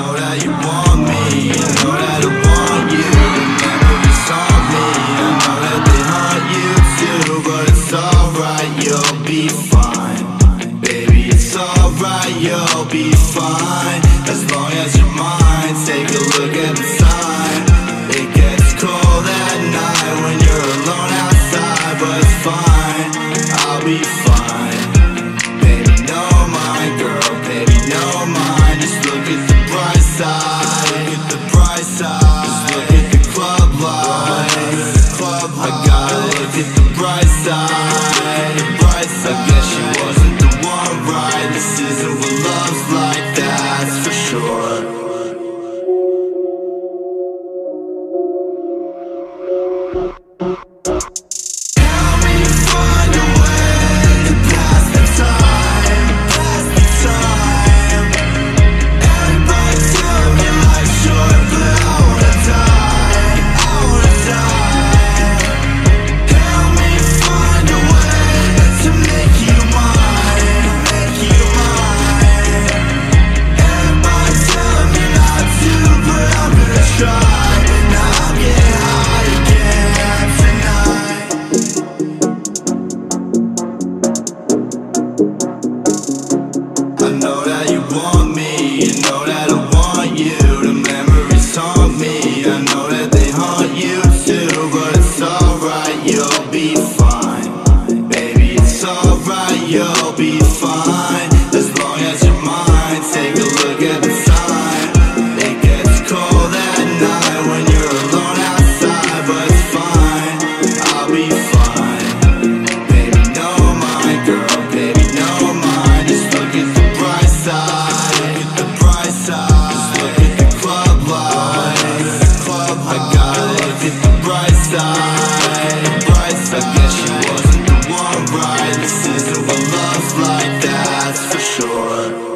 know that you want me I know that I want you. Remember you saw me I know that they hurt you too But it's alright, you'll be fine. Baby, it's alright, you'll be fine. As long as you're mine Take a look at the side love. I got of a love like that's for sure.